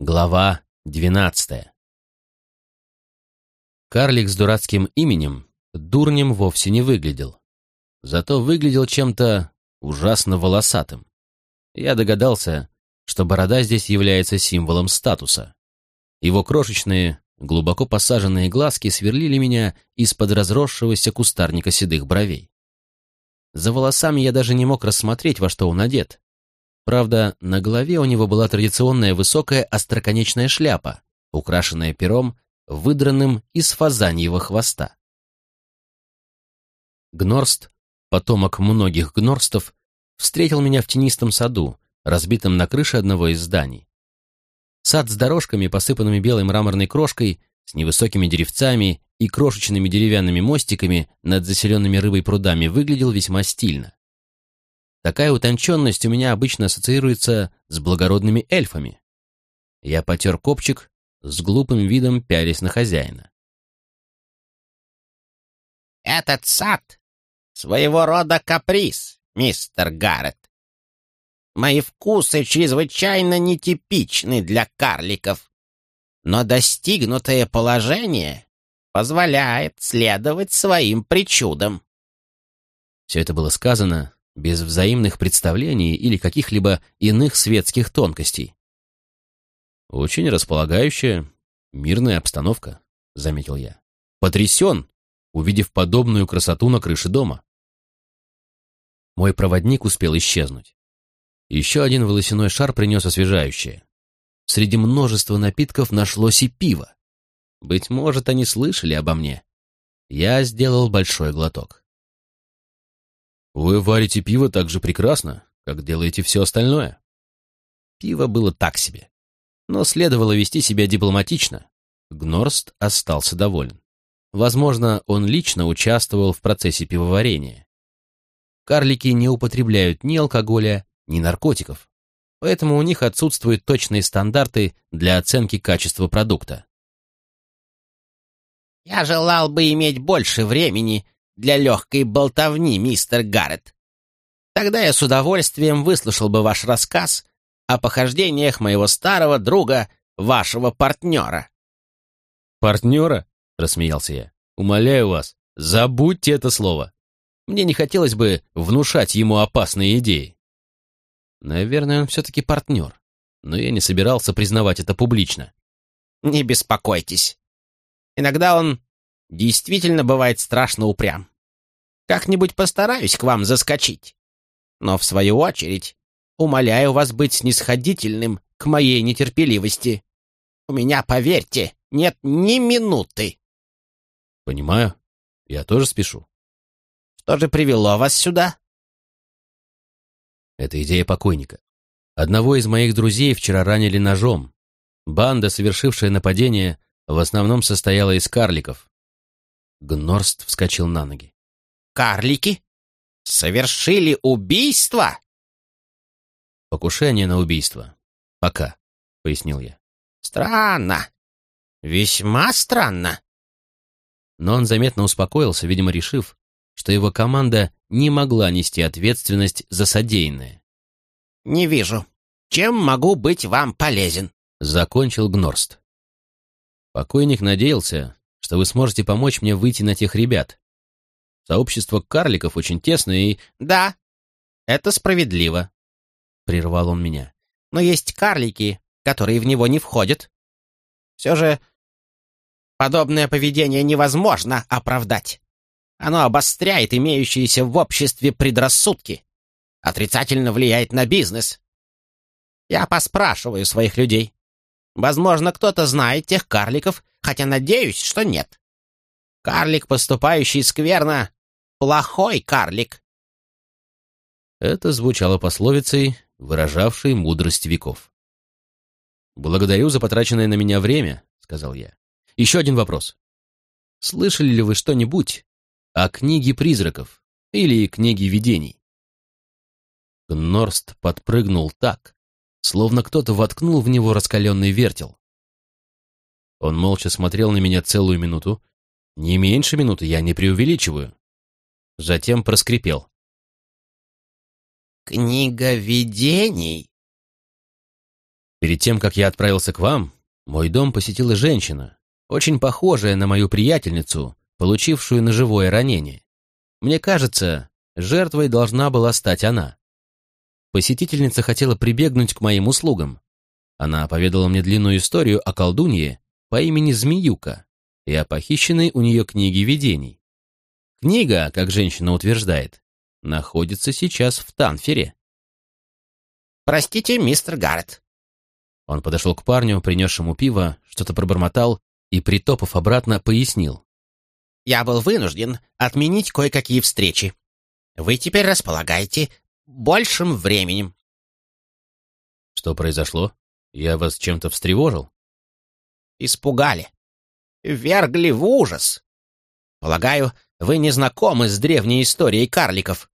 Глава двенадцатая Карлик с дурацким именем дурнем вовсе не выглядел. Зато выглядел чем-то ужасно волосатым. Я догадался, что борода здесь является символом статуса. Его крошечные, глубоко посаженные глазки сверлили меня из-под разросшегося кустарника седых бровей. За волосами я даже не мог рассмотреть, во что он одет, Правда, на голове у него была традиционная высокая остроконечная шляпа, украшенная пером, выдранным из фазаньего хвоста. Гнорст, потомок многих гнорстов, встретил меня в тенистом саду, разбитом на крыше одного из зданий. Сад с дорожками, посыпанными белой мраморной крошкой, с невысокими деревцами и крошечными деревянными мостиками над заселенными рыбой прудами выглядел весьма стильно. Такая утонченность у меня обычно ассоциируется с благородными эльфами. Я потер копчик, с глупым видом пялись на хозяина. «Этот сад — своего рода каприз, мистер Гаррет. Мои вкусы чрезвычайно нетипичны для карликов, но достигнутое положение позволяет следовать своим причудам». Все это было сказано без взаимных представлений или каких-либо иных светских тонкостей. «Очень располагающая, мирная обстановка», — заметил я. «Потрясен, увидев подобную красоту на крыше дома». Мой проводник успел исчезнуть. Еще один волосяной шар принес освежающее. Среди множества напитков нашлось и пиво. Быть может, они слышали обо мне. Я сделал большой глоток. Вы варите пиво так же прекрасно, как делаете все остальное. Пиво было так себе. Но следовало вести себя дипломатично. Гнорст остался доволен. Возможно, он лично участвовал в процессе пивоварения. Карлики не употребляют ни алкоголя, ни наркотиков. Поэтому у них отсутствуют точные стандарты для оценки качества продукта. «Я желал бы иметь больше времени для легкой болтовни, мистер Гаррет. Тогда я с удовольствием выслушал бы ваш рассказ о похождениях моего старого друга, вашего партнера». «Партнера?» — рассмеялся я. «Умоляю вас, забудьте это слово. Мне не хотелось бы внушать ему опасные идеи». Наверное, он все-таки партнер, но я не собирался признавать это публично. «Не беспокойтесь. Иногда он действительно бывает страшно упрям. Как-нибудь постараюсь к вам заскочить. Но, в свою очередь, умоляю вас быть снисходительным к моей нетерпеливости. У меня, поверьте, нет ни минуты. Понимаю. Я тоже спешу. Что же привело вас сюда? Это идея покойника. Одного из моих друзей вчера ранили ножом. Банда, совершившая нападение, в основном состояла из карликов. Гнорст вскочил на ноги. «Карлики? Совершили убийство?» «Покушение на убийство. Пока», — пояснил я. «Странно. Весьма странно». Но он заметно успокоился, видимо, решив, что его команда не могла нести ответственность за содеянное. «Не вижу. Чем могу быть вам полезен?» — закончил Гнорст. Покойник надеялся, что вы сможете помочь мне выйти на тех ребят. Сообщество карликов очень тесное и... Да, это справедливо, — прервал он меня. Но есть карлики, которые в него не входят. Все же подобное поведение невозможно оправдать. Оно обостряет имеющиеся в обществе предрассудки, отрицательно влияет на бизнес. Я поспрашиваю своих людей. Возможно, кто-то знает тех карликов, хотя надеюсь, что нет. Карлик, поступающий скверно, плохой карлик. Это звучало пословицей, выражавшей мудрость веков. «Благодарю за потраченное на меня время», — сказал я. «Еще один вопрос. Слышали ли вы что-нибудь о книге призраков или книге видений?» Гнорст подпрыгнул так, словно кто-то воткнул в него раскаленный вертел. Он молча смотрел на меня целую минуту. Не меньше минуты, я не преувеличиваю. Затем проскрипел. «Книга видений?» Перед тем, как я отправился к вам, мой дом посетила женщина, очень похожая на мою приятельницу, получившую ножевое ранение. Мне кажется, жертвой должна была стать она. Посетительница хотела прибегнуть к моим услугам. Она поведала мне длинную историю о колдунье по имени Змеюка и о похищенной у нее книге видений. Книга, как женщина утверждает, находится сейчас в Танфере. «Простите, мистер Гаррет». Он подошел к парню, принесшему пиво, что-то пробормотал и, притопав обратно, пояснил. «Я был вынужден отменить кое-какие встречи. Вы теперь располагаете большим временем». «Что произошло? Я вас чем-то встревожил?» «Испугали. Вергли в ужас. Полагаю, вы не знакомы с древней историей карликов?»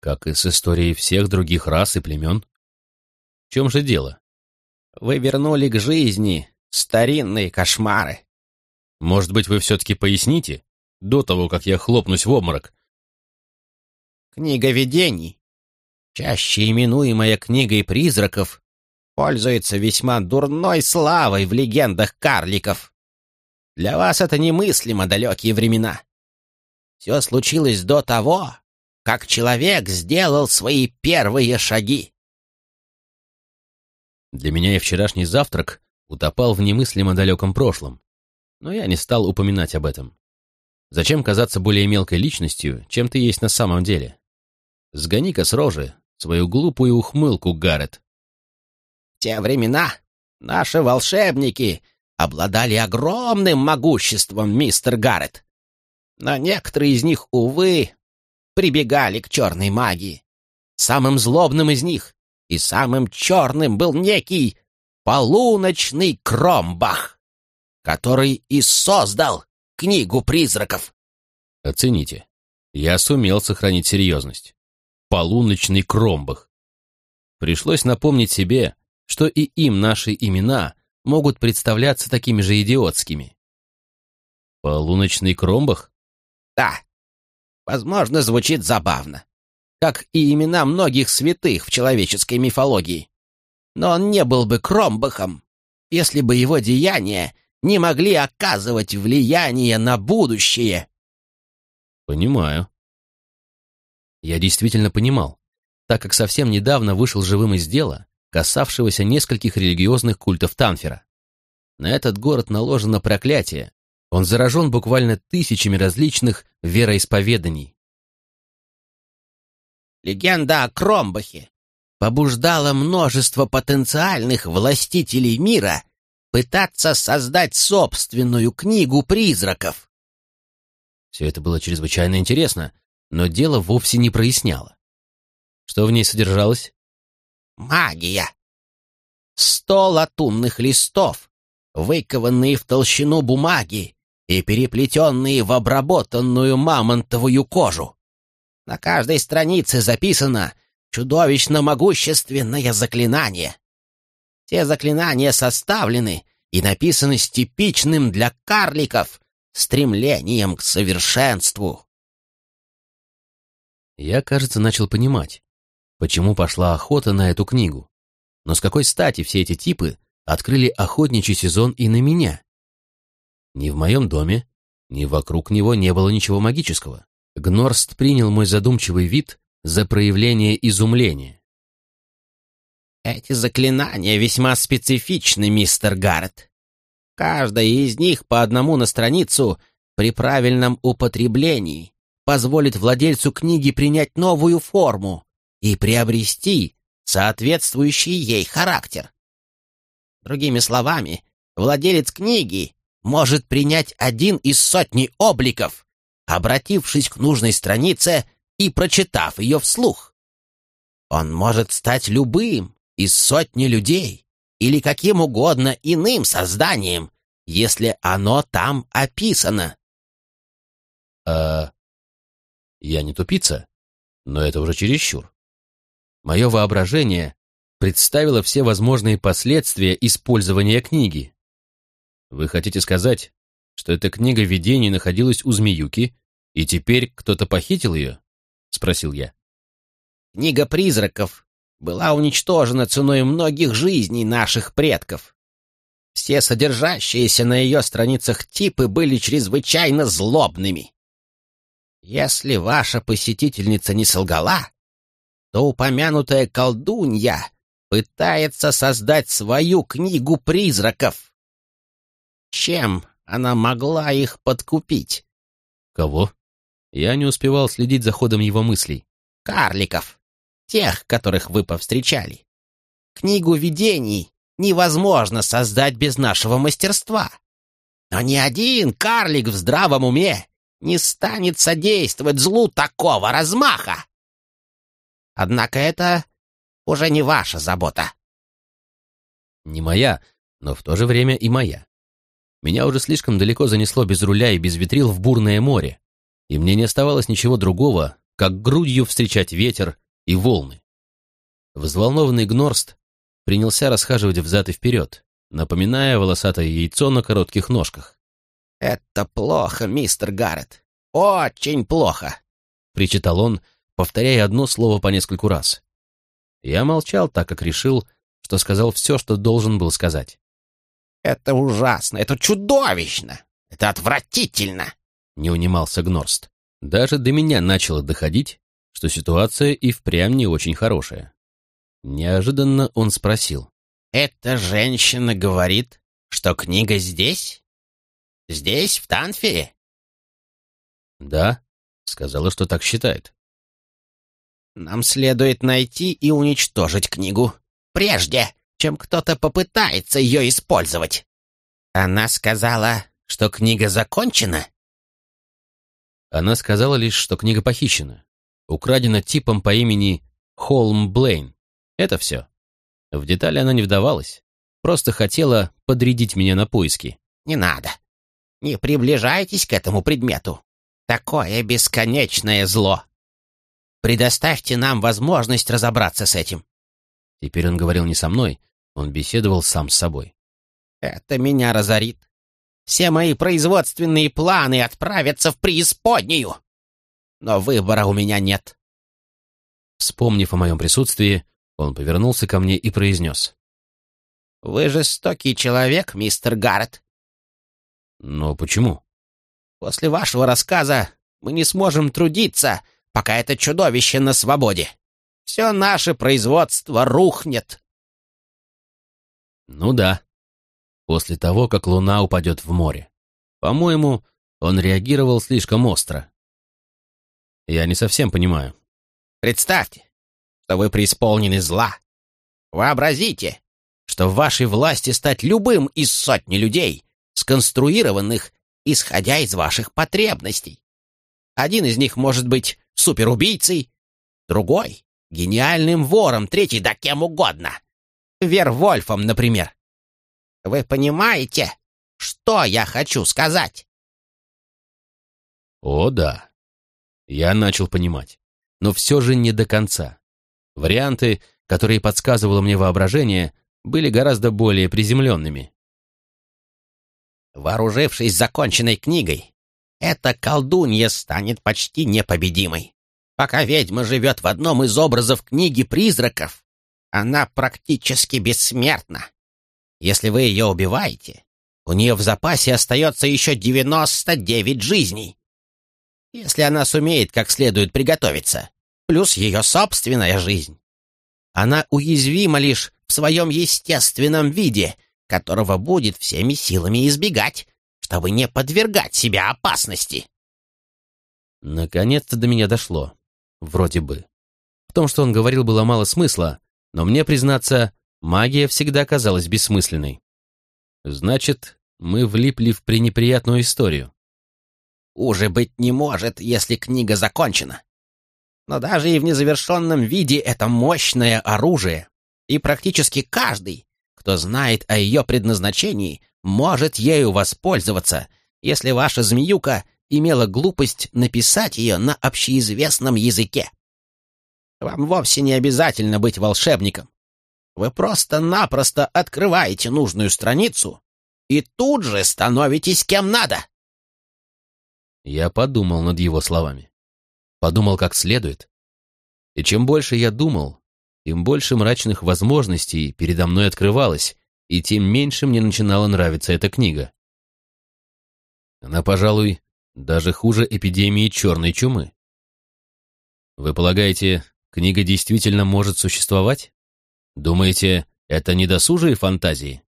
«Как и с историей всех других рас и племен. В чем же дело?» «Вы вернули к жизни старинные кошмары». «Может быть, вы все-таки поясните, до того, как я хлопнусь в обморок?» Книга видений, чаще именуемая книгой призраков, пользуется весьма дурной славой в легендах карликов. Для вас это немыслимо далекие времена. Все случилось до того, как человек сделал свои первые шаги. Для меня и вчерашний завтрак утопал в немыслимо далеком прошлом, но я не стал упоминать об этом. Зачем казаться более мелкой личностью, чем ты есть на самом деле? Сгони-ка с рожи свою глупую ухмылку, Гаррет. Те времена наши волшебники обладали огромным могуществом, мистер Гаррет. Но некоторые из них, увы, прибегали к черной магии. Самым злобным из них и самым черным был некий полуночный Кромбах, который и создал книгу призраков. Оцените. Я сумел сохранить серьезность полуночный Кромбах. Пришлось напомнить себе, что и им наши имена могут представляться такими же идиотскими. Полуночный Кромбах? Да. Возможно, звучит забавно. Как и имена многих святых в человеческой мифологии. Но он не был бы Кромбахом, если бы его деяния не могли оказывать влияние на будущее. Понимаю. Я действительно понимал, так как совсем недавно вышел живым из дела, касавшегося нескольких религиозных культов Танфера. На этот город наложено проклятие, он заражен буквально тысячами различных вероисповеданий. Легенда о Кромбахе побуждала множество потенциальных властителей мира пытаться создать собственную книгу призраков. Все это было чрезвычайно интересно, но дело вовсе не проясняло. Что в ней содержалось? Магия. Сто латунных листов, выкованные в толщину бумаги и переплетенные в обработанную мамонтовую кожу. На каждой странице записано чудовищно могущественное заклинание. Те заклинания составлены и написаны с типичным для карликов стремлением к совершенству. Я, кажется, начал понимать, почему пошла охота на эту книгу. Но с какой стати все эти типы открыли охотничий сезон и на меня? Ни в моем доме, ни вокруг него не было ничего магического. Гнорст принял мой задумчивый вид за проявление изумления. «Эти заклинания весьма специфичны, мистер Гаррет. Каждая из них по одному на страницу при правильном употреблении позволит владельцу книги принять новую форму и приобрести соответствующий ей характер. Другими словами, владелец книги может принять один из сотни обликов, обратившись к нужной странице и прочитав ее вслух. Он может стать любым из сотни людей или каким угодно иным созданием, если оно там описано. А я не тупица, но это уже чересчур. Мое воображение представило все возможные последствия использования книги. Вы хотите сказать, что эта книга видений находилась у Змеюки, и теперь кто-то похитил ее? Спросил я. Книга призраков была уничтожена ценой многих жизней наших предков. Все содержащиеся на ее страницах типы были чрезвычайно злобными. Если ваша посетительница не солгала, то упомянутая колдунья пытается создать свою книгу призраков. Чем она могла их подкупить? Кого? Я не успевал следить за ходом его мыслей. Карликов. Тех, которых вы повстречали. Книгу видений невозможно создать без нашего мастерства. Но ни один карлик в здравом уме не станет содействовать злу такого размаха. Однако это уже не ваша забота. Не моя, но в то же время и моя. Меня уже слишком далеко занесло без руля и без ветрил в бурное море, и мне не оставалось ничего другого, как грудью встречать ветер и волны. Взволнованный Гнорст принялся расхаживать взад и вперед, напоминая волосатое яйцо на коротких ножках. «Это плохо, мистер Гаррет. Очень плохо!» — причитал он, повторяя одно слово по нескольку раз. Я молчал, так как решил, что сказал все, что должен был сказать. «Это ужасно! Это чудовищно! Это отвратительно!» — не унимался Гнорст. Даже до меня начало доходить, что ситуация и впрямь не очень хорошая. Неожиданно он спросил. «Эта женщина говорит, что книга здесь? Здесь, в Танфере?» «Да», — сказала, что так считает. Нам следует найти и уничтожить книгу, прежде чем кто-то попытается ее использовать. Она сказала, что книга закончена? Она сказала лишь, что книга похищена, украдена типом по имени Холм Блейн. Это все. В детали она не вдавалась, просто хотела подрядить меня на поиски. Не надо. Не приближайтесь к этому предмету. Такое бесконечное зло. Предоставьте нам возможность разобраться с этим». Теперь он говорил не со мной, он беседовал сам с собой. «Это меня разорит. Все мои производственные планы отправятся в преисподнюю. Но выбора у меня нет». Вспомнив о моем присутствии, он повернулся ко мне и произнес. «Вы жестокий человек, мистер Гаррет». «Но почему?» «После вашего рассказа мы не сможем трудиться, пока это чудовище на свободе. Все наше производство рухнет. Ну да. После того, как луна упадет в море. По-моему, он реагировал слишком остро. Я не совсем понимаю. Представьте, что вы преисполнены зла. Вообразите, что в вашей власти стать любым из сотни людей, сконструированных, исходя из ваших потребностей. Один из них может быть суперубийцей, другой — гениальным вором, третий — да кем угодно. Вервольфом, например. Вы понимаете, что я хочу сказать? О, да. Я начал понимать, но все же не до конца. Варианты, которые подсказывало мне воображение, были гораздо более приземленными. Вооружившись законченной книгой, эта колдунья станет почти непобедимой. Пока ведьма живет в одном из образов книги призраков, она практически бессмертна. Если вы ее убиваете, у нее в запасе остается еще 99 жизней. Если она сумеет как следует приготовиться, плюс ее собственная жизнь. Она уязвима лишь в своем естественном виде, которого будет всеми силами избегать, чтобы не подвергать себя опасности. Наконец-то до меня дошло. Вроде бы. В том, что он говорил, было мало смысла, но мне, признаться, магия всегда казалась бессмысленной. Значит, мы влипли в пренеприятную историю. Уже быть не может, если книга закончена. Но даже и в незавершенном виде это мощное оружие, и практически каждый, кто знает о ее предназначении, может ею воспользоваться, если ваша змеюка имела глупость написать ее на общеизвестном языке. Вам вовсе не обязательно быть волшебником. Вы просто-напросто открываете нужную страницу и тут же становитесь кем надо. Я подумал над его словами. Подумал как следует. И чем больше я думал, тем больше мрачных возможностей передо мной открывалось, и тем меньше мне начинала нравиться эта книга. Она, пожалуй, даже хуже эпидемии черной чумы. Вы полагаете, книга действительно может существовать? Думаете, это недосужие фантазии?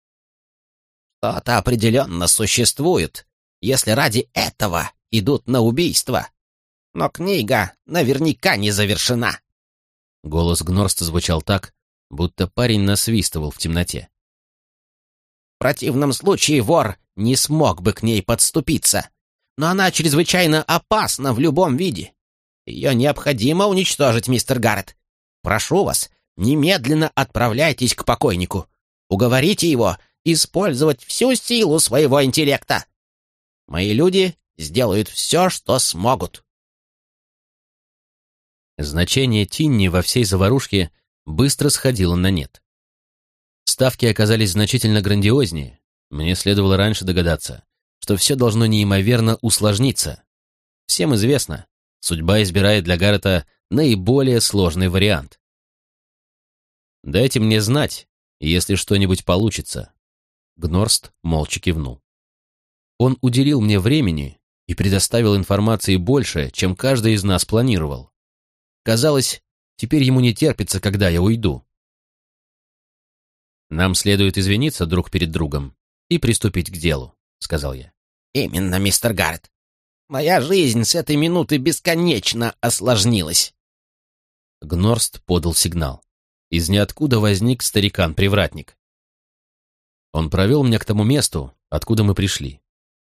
Что-то определенно существует, если ради этого идут на убийство. Но книга наверняка не завершена. Голос Гнорста звучал так, будто парень насвистывал в темноте. Противном случае вор не смог бы к ней подступиться. Но она чрезвычайно опасна в любом виде. Ее необходимо уничтожить, мистер Гаррет. Прошу вас, немедленно отправляйтесь к покойнику. Уговорите его использовать всю силу своего интеллекта. Мои люди сделают все, что смогут. Значение Тинни во всей заварушке быстро сходило на нет. Ставки оказались значительно грандиознее. Мне следовало раньше догадаться, что все должно неимоверно усложниться. Всем известно, судьба избирает для Гаррета наиболее сложный вариант. «Дайте мне знать, если что-нибудь получится». Гнорст молча кивнул. Он уделил мне времени и предоставил информации больше, чем каждый из нас планировал. Казалось, теперь ему не терпится, когда я уйду. «Нам следует извиниться друг перед другом и приступить к делу», — сказал я. «Именно, мистер Гаррет. Моя жизнь с этой минуты бесконечно осложнилась». Гнорст подал сигнал. Из ниоткуда возник старикан-привратник. Он провел меня к тому месту, откуда мы пришли.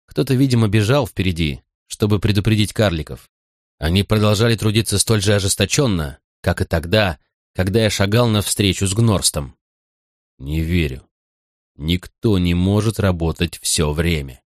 Кто-то, видимо, бежал впереди, чтобы предупредить карликов. Они продолжали трудиться столь же ожесточенно, как и тогда, когда я шагал навстречу с Гнорстом. Не верю. Никто не может работать все время.